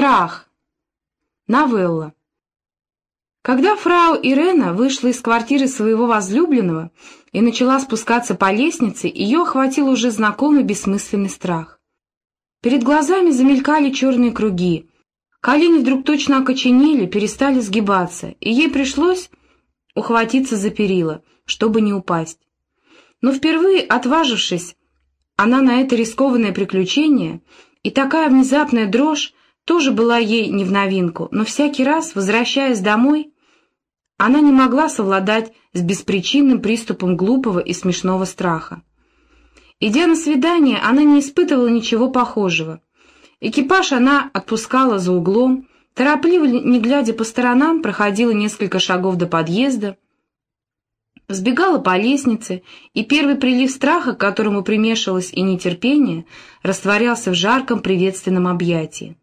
Страх. Новелла. Когда фрау Ирена вышла из квартиры своего возлюбленного и начала спускаться по лестнице, ее охватил уже знакомый бессмысленный страх. Перед глазами замелькали черные круги, колени вдруг точно окоченели, перестали сгибаться, и ей пришлось ухватиться за перила, чтобы не упасть. Но впервые отважившись, она на это рискованное приключение, и такая внезапная дрожь тоже была ей не в новинку, но всякий раз, возвращаясь домой, она не могла совладать с беспричинным приступом глупого и смешного страха. Идя на свидание, она не испытывала ничего похожего. Экипаж она отпускала за углом, торопливо, не глядя по сторонам, проходила несколько шагов до подъезда, Сбегала по лестнице, и первый прилив страха, к которому примешивалось и нетерпение, растворялся в жарком приветственном объятии.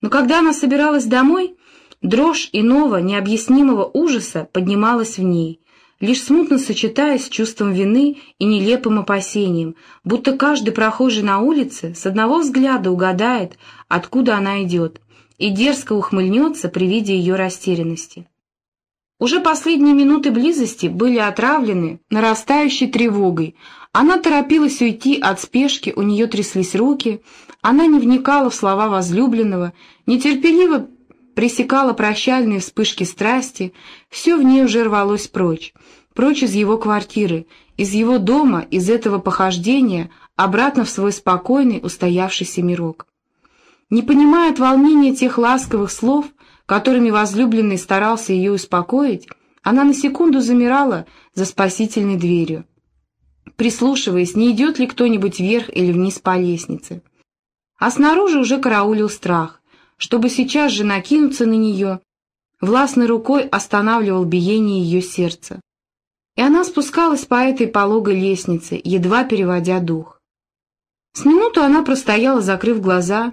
Но когда она собиралась домой, дрожь иного, необъяснимого ужаса поднималась в ней, лишь смутно сочетаясь с чувством вины и нелепым опасением, будто каждый прохожий на улице с одного взгляда угадает, откуда она идет, и дерзко ухмыльнется при виде ее растерянности. Уже последние минуты близости были отравлены нарастающей тревогой. Она торопилась уйти от спешки, у нее тряслись руки, она не вникала в слова возлюбленного, нетерпеливо пресекала прощальные вспышки страсти, все в ней уже рвалось прочь, прочь из его квартиры, из его дома, из этого похождения, обратно в свой спокойный, устоявшийся мирок. Не понимая от волнения тех ласковых слов, которыми возлюбленный старался ее успокоить, она на секунду замирала за спасительной дверью, прислушиваясь, не идет ли кто-нибудь вверх или вниз по лестнице. А снаружи уже караулил страх, чтобы сейчас же накинуться на нее, властной рукой останавливал биение ее сердца. И она спускалась по этой пологой лестнице, едва переводя дух. С минуту она простояла, закрыв глаза,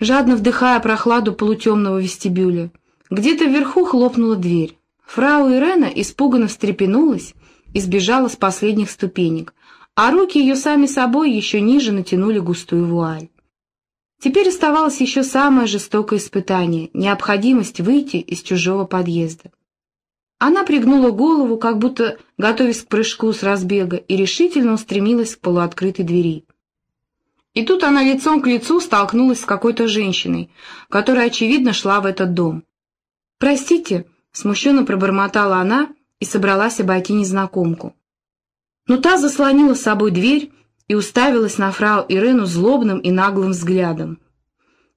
жадно вдыхая прохладу полутемного вестибюля. Где-то вверху хлопнула дверь. Фрау Ирена испуганно встрепенулась и сбежала с последних ступенек, а руки ее сами собой еще ниже натянули густую вуаль. Теперь оставалось еще самое жестокое испытание — необходимость выйти из чужого подъезда. Она пригнула голову, как будто готовясь к прыжку с разбега, и решительно устремилась к полуоткрытой двери. И тут она лицом к лицу столкнулась с какой-то женщиной, которая, очевидно, шла в этот дом. «Простите», — смущенно пробормотала она и собралась обойти незнакомку. Но та заслонила с собой дверь и уставилась на фрау Ирену злобным и наглым взглядом.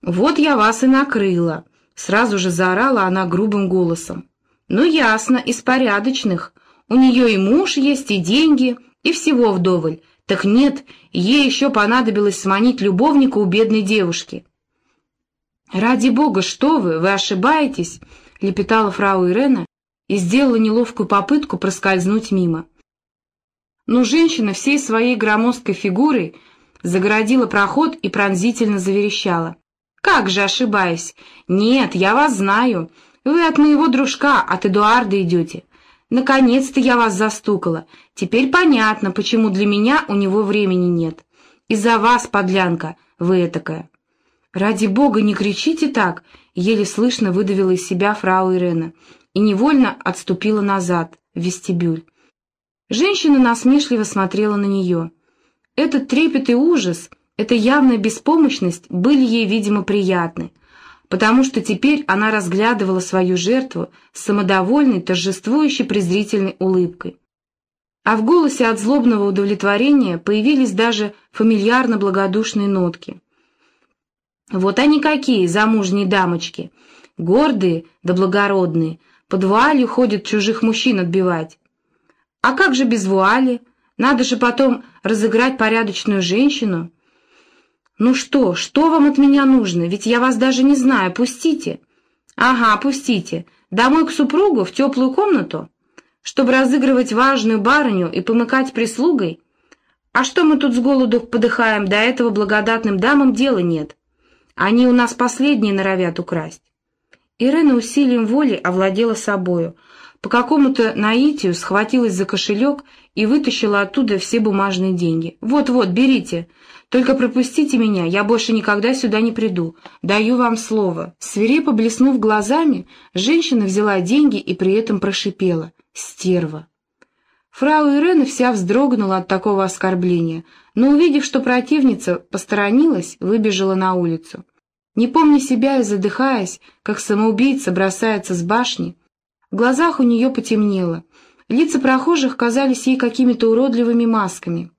«Вот я вас и накрыла», — сразу же заорала она грубым голосом. «Ну ясно, из порядочных. У нее и муж есть, и деньги, и всего вдоволь. Так нет, ей еще понадобилось сманить любовника у бедной девушки. «Ради бога, что вы, вы ошибаетесь!» — лепетала фрау Ирена и сделала неловкую попытку проскользнуть мимо. Но женщина всей своей громоздкой фигурой загородила проход и пронзительно заверещала. «Как же ошибаюсь? Нет, я вас знаю. Вы от моего дружка, от Эдуарда идете. Наконец-то я вас застукала. Теперь понятно, почему для меня у него времени нет. Из-за вас, подлянка, вы этакая. Ради бога, не кричите так, еле слышно выдавила из себя фрау Ирена и невольно отступила назад, в вестибюль. Женщина насмешливо смотрела на нее. Этот трепет и ужас, эта явная беспомощность были ей, видимо, приятны потому что теперь она разглядывала свою жертву с самодовольной, торжествующей презрительной улыбкой. А в голосе от злобного удовлетворения появились даже фамильярно-благодушные нотки. Вот они какие, замужние дамочки, гордые да благородные, под вуалью ходят чужих мужчин отбивать. А как же без вуали? Надо же потом разыграть порядочную женщину — «Ну что, что вам от меня нужно? Ведь я вас даже не знаю. Пустите». «Ага, пустите. Домой к супругу, в теплую комнату? Чтобы разыгрывать важную барыню и помыкать прислугой? А что мы тут с голоду подыхаем, до этого благодатным дамам дела нет. Они у нас последние норовят украсть». Ирена усилием воли овладела собою. По какому-то наитию схватилась за кошелек и вытащила оттуда все бумажные деньги. «Вот-вот, берите. Только пропустите меня, я больше никогда сюда не приду. Даю вам слово». Свирепо блеснув глазами, женщина взяла деньги и при этом прошипела. «Стерва». Фрау Ирена вся вздрогнула от такого оскорбления, но, увидев, что противница посторонилась, выбежала на улицу. Не помня себя и задыхаясь, как самоубийца бросается с башни, в глазах у нее потемнело, лица прохожих казались ей какими-то уродливыми масками.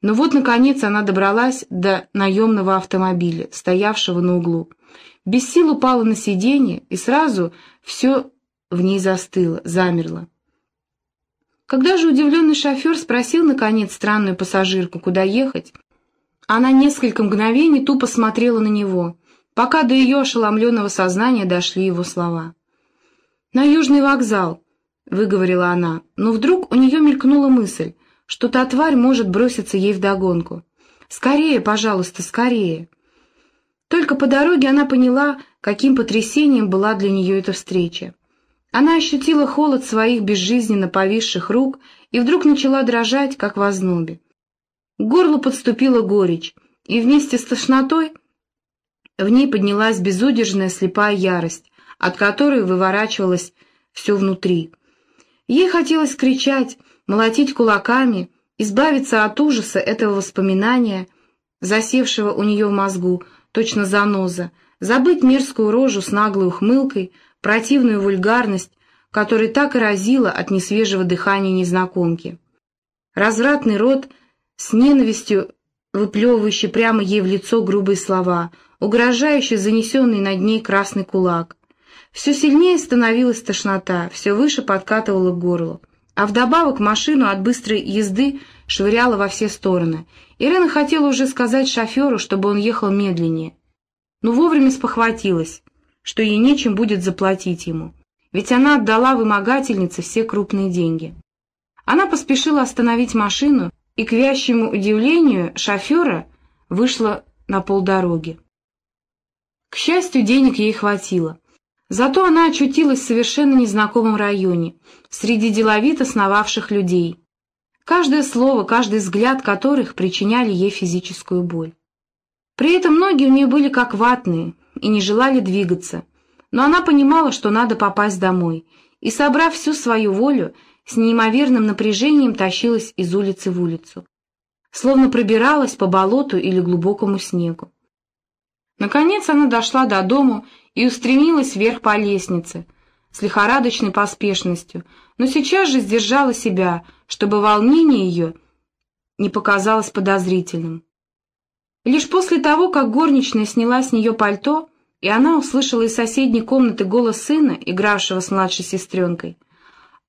Но вот, наконец, она добралась до наемного автомобиля, стоявшего на углу. Без сил упала на сиденье, и сразу все в ней застыло, замерло. Когда же удивленный шофер спросил, наконец, странную пассажирку, куда ехать, она несколько мгновений тупо смотрела на него, пока до ее ошеломленного сознания дошли его слова. «На Южный вокзал», — выговорила она, но вдруг у нее мелькнула мысль, что та тварь может броситься ей вдогонку. «Скорее, пожалуйста, скорее!» Только по дороге она поняла, каким потрясением была для нее эта встреча. Она ощутила холод своих безжизненно повисших рук и вдруг начала дрожать, как в ознобе. К горлу подступила горечь, и вместе с тошнотой в ней поднялась безудержная слепая ярость, от которой выворачивалось все внутри. Ей хотелось кричать, молотить кулаками, избавиться от ужаса этого воспоминания, засевшего у нее в мозгу, точно заноза, забыть мерзкую рожу с наглой ухмылкой, противную вульгарность, которой так и разила от несвежего дыхания незнакомки. Развратный рот с ненавистью выплевывающий прямо ей в лицо грубые слова, угрожающий занесенный над ней красный кулак. Все сильнее становилась тошнота, все выше подкатывала к горлу. А вдобавок машину от быстрой езды швыряла во все стороны. Ирена хотела уже сказать шоферу, чтобы он ехал медленнее. Но вовремя спохватилась что ей нечем будет заплатить ему, ведь она отдала вымогательнице все крупные деньги. Она поспешила остановить машину и, к вящему удивлению шофера, вышла на полдороги. К счастью, денег ей хватило. Зато она очутилась в совершенно незнакомом районе, среди деловито сновавших людей, каждое слово, каждый взгляд которых причиняли ей физическую боль. При этом ноги у нее были как ватные, и не желали двигаться, но она понимала, что надо попасть домой, и, собрав всю свою волю, с неимоверным напряжением тащилась из улицы в улицу, словно пробиралась по болоту или глубокому снегу. Наконец она дошла до дому и устремилась вверх по лестнице с лихорадочной поспешностью, но сейчас же сдержала себя, чтобы волнение ее не показалось подозрительным. Лишь после того, как горничная сняла с нее пальто, и она услышала из соседней комнаты голос сына, игравшего с младшей сестренкой,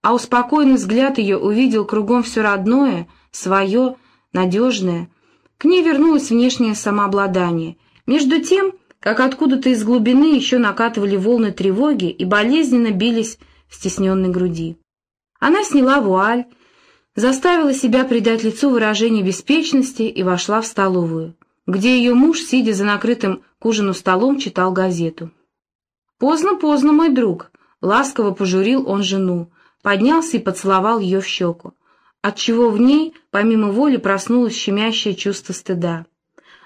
а успокоенный взгляд ее увидел кругом все родное, свое, надежное, к ней вернулось внешнее самообладание. Между тем, как откуда-то из глубины еще накатывали волны тревоги и болезненно бились в стесненной груди. Она сняла вуаль, заставила себя придать лицу выражение беспечности и вошла в столовую где ее муж, сидя за накрытым к ужину столом, читал газету. «Поздно-поздно, мой друг», — ласково пожурил он жену, поднялся и поцеловал ее в щеку, отчего в ней, помимо воли, проснулось щемящее чувство стыда.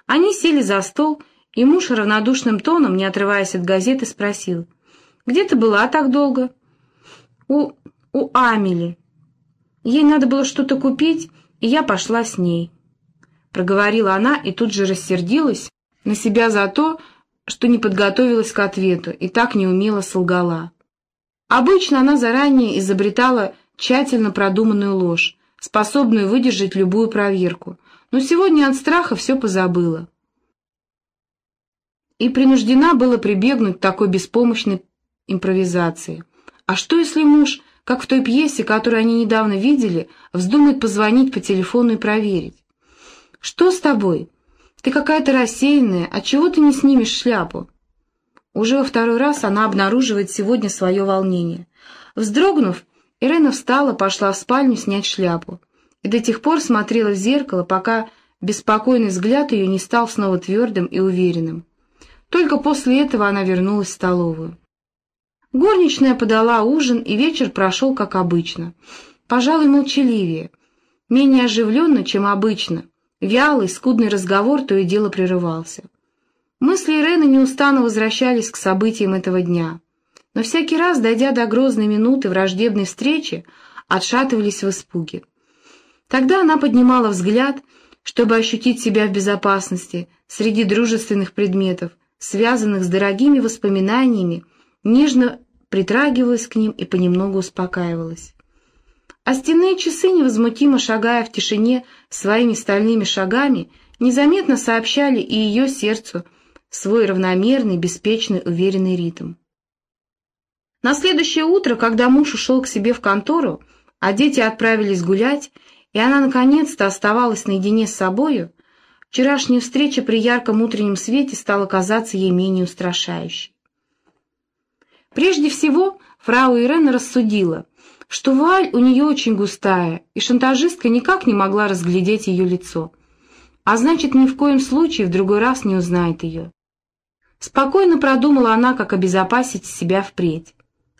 Они сели за стол, и муж равнодушным тоном, не отрываясь от газеты, спросил, «Где ты была так долго?» «У... у Амели. Ей надо было что-то купить, и я пошла с ней». — проговорила она и тут же рассердилась на себя за то, что не подготовилась к ответу и так неумело солгала. Обычно она заранее изобретала тщательно продуманную ложь, способную выдержать любую проверку, но сегодня от страха все позабыла. И принуждена была прибегнуть к такой беспомощной импровизации. А что, если муж, как в той пьесе, которую они недавно видели, вздумает позвонить по телефону и проверить? «Что с тобой? Ты какая-то рассеянная, отчего ты не снимешь шляпу?» Уже во второй раз она обнаруживает сегодня свое волнение. Вздрогнув, Ирена встала, пошла в спальню снять шляпу. И до тех пор смотрела в зеркало, пока беспокойный взгляд ее не стал снова твердым и уверенным. Только после этого она вернулась в столовую. Горничная подала ужин, и вечер прошел как обычно. Пожалуй, молчаливее, менее оживленно, чем обычно, Вялый, скудный разговор то и дело прерывался. Мысли Ирены неустанно возвращались к событиям этого дня, но всякий раз, дойдя до грозной минуты враждебной встречи, отшатывались в испуге. Тогда она поднимала взгляд, чтобы ощутить себя в безопасности среди дружественных предметов, связанных с дорогими воспоминаниями, нежно притрагивалась к ним и понемногу успокаивалась. А стенные часы, невозмутимо шагая в тишине своими стальными шагами, незаметно сообщали и ее сердцу свой равномерный, беспечный, уверенный ритм. На следующее утро, когда муж ушел к себе в контору, а дети отправились гулять, и она наконец-то оставалась наедине с собою, вчерашняя встреча при ярком утреннем свете стала казаться ей менее устрашающей. Прежде всего, фрау Ирена рассудила, что вуаль у нее очень густая, и шантажистка никак не могла разглядеть ее лицо, а значит, ни в коем случае в другой раз не узнает ее. Спокойно продумала она, как обезопасить себя впредь.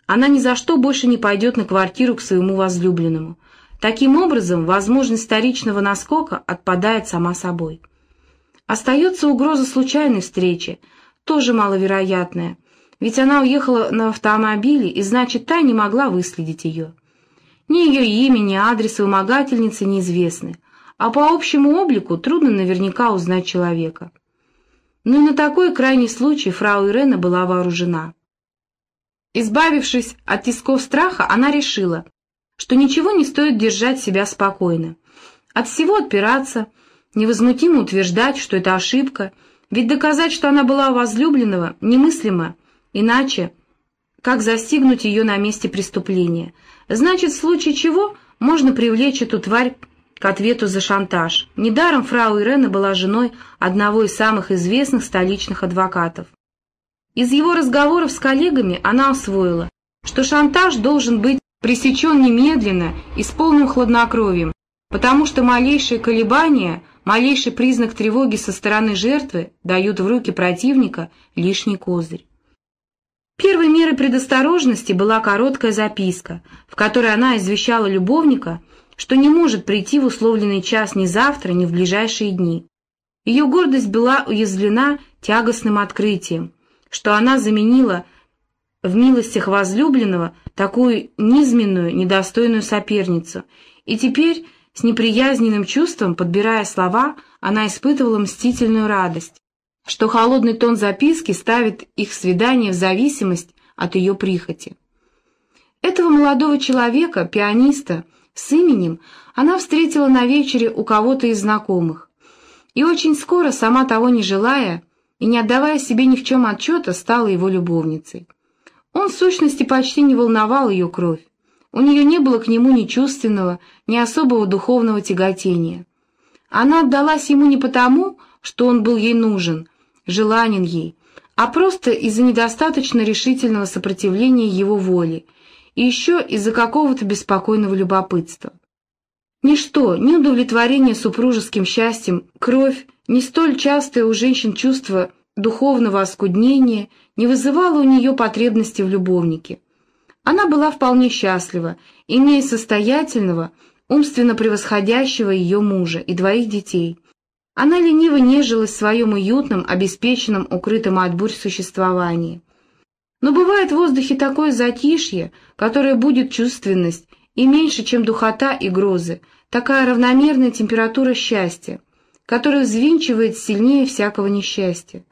Она ни за что больше не пойдет на квартиру к своему возлюбленному. Таким образом, возможность вторичного наскока отпадает сама собой. Остается угроза случайной встречи, тоже маловероятная, ведь она уехала на автомобиле, и значит, та не могла выследить ее. Ни ее имя, ни адрес вымогательницы неизвестны, а по общему облику трудно наверняка узнать человека. Но на такой крайний случай фрау Ирена была вооружена. Избавившись от тисков страха, она решила, что ничего не стоит держать себя спокойно. От всего отпираться, невозмутимо утверждать, что это ошибка, ведь доказать, что она была у возлюбленного, немыслимо, Иначе, как застигнуть ее на месте преступления? Значит, в случае чего можно привлечь эту тварь к ответу за шантаж. Недаром фрау Ирена была женой одного из самых известных столичных адвокатов. Из его разговоров с коллегами она усвоила, что шантаж должен быть пресечен немедленно и с полным хладнокровием, потому что малейшие колебания, малейший признак тревоги со стороны жертвы дают в руки противника лишний козырь. Первой мерой предосторожности была короткая записка, в которой она извещала любовника, что не может прийти в условленный час ни завтра, ни в ближайшие дни. Ее гордость была уязвлена тягостным открытием, что она заменила в милостях возлюбленного такую низменную, недостойную соперницу, и теперь, с неприязненным чувством, подбирая слова, она испытывала мстительную радость что холодный тон записки ставит их свидание в зависимость от ее прихоти. Этого молодого человека, пианиста, с именем, она встретила на вечере у кого-то из знакомых. И очень скоро, сама того не желая и не отдавая себе ни в чем отчета, стала его любовницей. Он, в сущности, почти не волновал ее кровь. У нее не было к нему ни чувственного, ни особого духовного тяготения. Она отдалась ему не потому, что он был ей нужен, желанен ей, а просто из-за недостаточно решительного сопротивления его воли и еще из-за какого-то беспокойного любопытства. Ничто, ни удовлетворение супружеским счастьем, кровь, не столь частое у женщин чувство духовного оскуднения не вызывало у нее потребности в любовнике. Она была вполне счастлива, имея состоятельного, умственно превосходящего ее мужа и двоих детей, она лениво нежилась в своем уютном, обеспеченном, укрытом от бурь существовании. Но бывает в воздухе такое затишье, которое будет чувственность, и меньше, чем духота и грозы, такая равномерная температура счастья, которая взвинчивает сильнее всякого несчастья.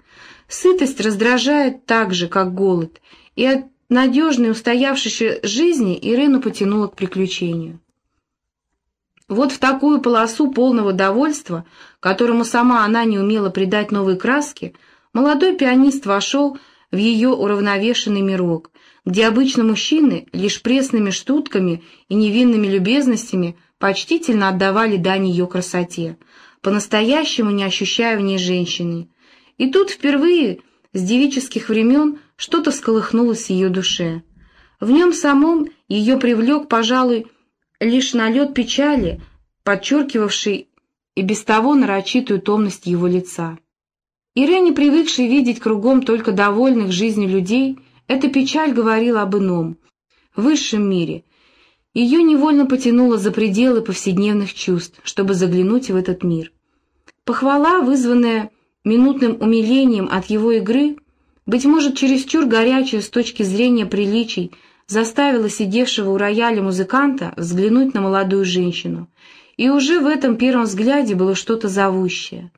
Сытость раздражает так же, как голод, и от надежной устоявшейся жизни Ирину потянула к приключению. Вот в такую полосу полного довольства, которому сама она не умела придать новой краски, молодой пианист вошел в ее уравновешенный мирок, где обычно мужчины лишь пресными штутками и невинными любезностями почтительно отдавали дань ее красоте, по-настоящему не ощущая в ней женщины. И тут впервые с девических времен что-то всколыхнулось в ее душе. В нем самом ее привлек, пожалуй, лишь налет печали, подчеркивавший и без того нарочитую томность его лица. Ирене, привыкшей видеть кругом только довольных жизнью людей, эта печаль говорила об ином, высшем мире. Ее невольно потянуло за пределы повседневных чувств, чтобы заглянуть в этот мир. Похвала, вызванная минутным умилением от его игры, быть может, чересчур горячая с точки зрения приличий, заставила сидевшего у рояля музыканта взглянуть на молодую женщину, и уже в этом первом взгляде было что-то зовущее.